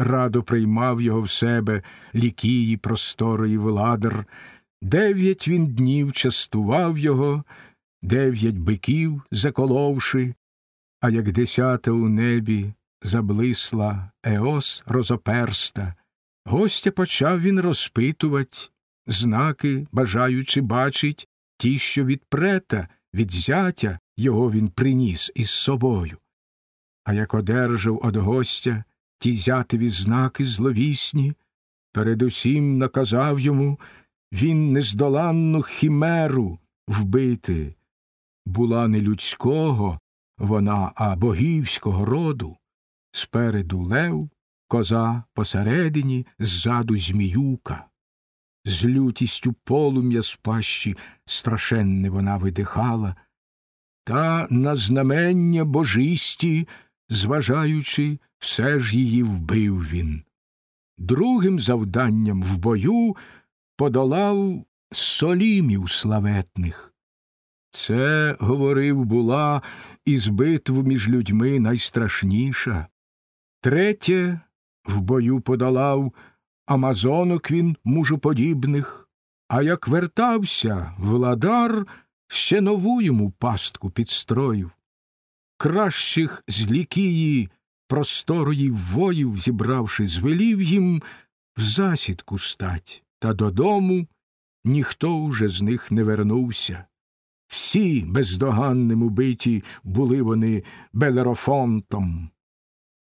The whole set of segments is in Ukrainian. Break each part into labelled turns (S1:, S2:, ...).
S1: радо приймав його в себе лікії просторої владар, дев'ять він днів частував його, дев'ять биків заколовши, а як десята у небі заблисла Еос розоперста, гостя почав він розпитувать, знаки, бажаючи бачить, ті, що від прета, від зятя його він приніс із собою. А як одержав од гостя ті зятеві знаки зловісні, передусім наказав йому він нездоланну хімеру вбити. Була не людського вона, а богівського роду. Спереду лев, коза посередині, ззаду зміюка. З лютістю полум'я з пащі страшенне вона видихала, та на знамення божисті, зважаючи, все ж її вбив він. Другим завданням в бою подолав солімів славетних. Це, говорив, була із битв між людьми найстрашніша. Третє в бою подолав амазонок він мужоподібних, а як вертався владар, ще нову йому пастку підстроїв. Кращих з лікії просторої воїв, зібравши, звелів їм в засідку стать, та додому ніхто уже з них не вернувся. Всі бездоганним убиті були вони Белерофонтом.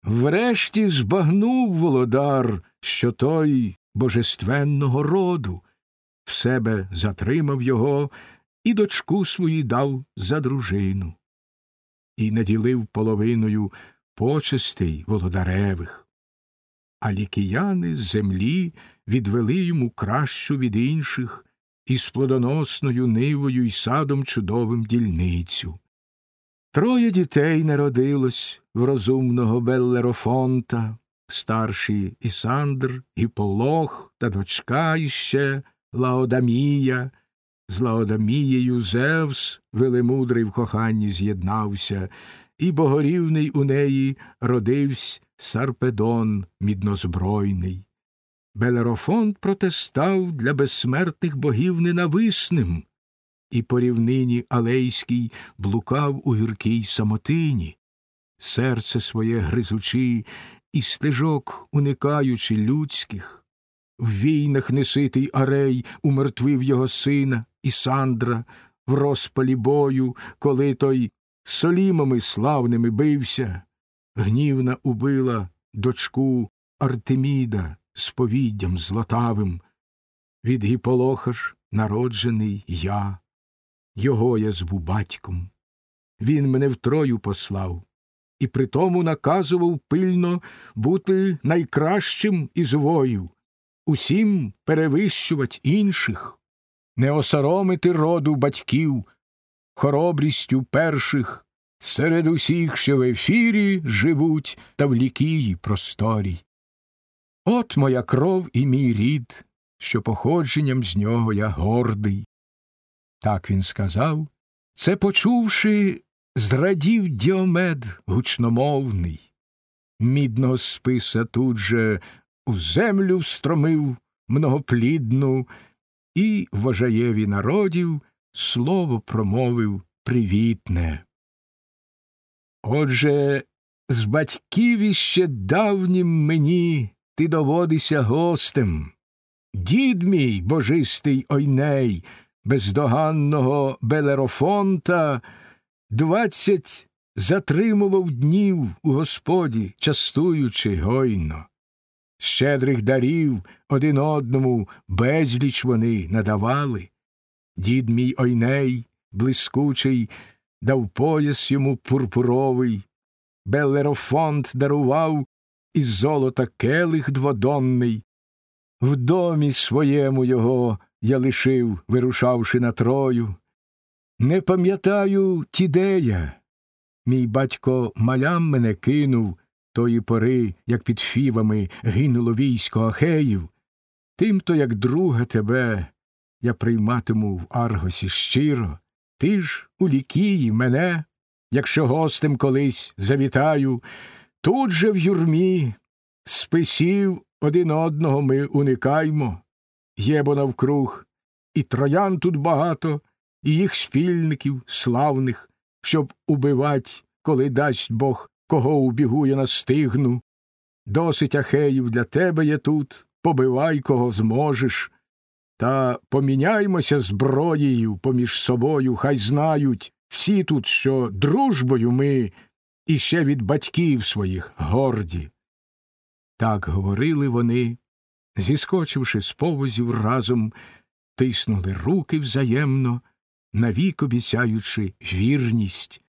S1: Врешті збагнув володар, що той божественного роду, в себе затримав його і дочку свою дав за дружину, і наділив половиною почестей володаревих. А лікияни з землі відвели йому кращу від інших із плодоносною нивою й садом чудовим дільницю. Троє дітей народилось в розумного Беллерофонта, старший Ісандр, Гіпполох та дочка іще Лаодамія. З Лаодамією Зевс, велемудрий в коханні з'єднався, і богорівний у неї родивсь Сарпедон міднозбройний. Беллерофонт проте став для безсмертних богів ненависним, і по рівнині Алейській блукав у гіркій самотині, серце своє гризучи, і стежок, уникаючи людських. В війнах неситий арей умертвив його сина Ісандра в розпалі бою, коли той солімами славними бився, гнівна убила дочку Артеміда з повіддям златавим. Від Гіполоха ж народжений я, його я зву батьком. Він мене втрою послав, і притому наказував пильно бути найкращим із воїв, усім перевищувать інших, не осоромити роду батьків, хоробрістю перших серед усіх, що в ефірі живуть та в лікії просторій. От моя кров і мій рід, що походженням з нього я гордий. Так він сказав, це почувши, зрадів діомед гучномовний. Мідного списа тут же у землю встромив многоплідну, і вожаєві народів слово промовив привітне. Отже, з батьків іще давнім мені ти доводися гостем. Дід мій божистий ойней, бездоганного Белерофонта, двадцять затримував днів у господі, частуючи гойно. Щедрих дарів один одному безліч вони надавали. Дід мій ойней, блискучий, дав пояс йому пурпуровий, Белерофонт дарував із золота келих дводонний. В домі своєму його я лишив, вирушавши на трою. Не пам'ятаю тідея. Мій батько малям мене кинув тої пори, як під фівами гинуло військо Ахеїв. Тимто, як друга тебе, я прийматиму в Аргосі щиро. Ти ж у лікії мене, якщо гостем колись завітаю, тут же в юрмі Списів один одного ми уникаймо, є бо навкруг, і троян тут багато, і їх спільників славних, щоб убивать, коли дасть Бог, кого убігує настигну. Досить ахеїв для тебе є тут, побивай, кого зможеш. Та поміняймося зброєю поміж собою, хай знають всі тут, що дружбою ми іще від батьків своїх горді. Так говорили вони, зіскочивши з повозів разом, тиснули руки взаємно, навік обіцяючи вірність